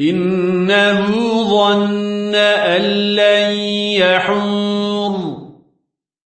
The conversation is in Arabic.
إنه ظن أن لن يحور.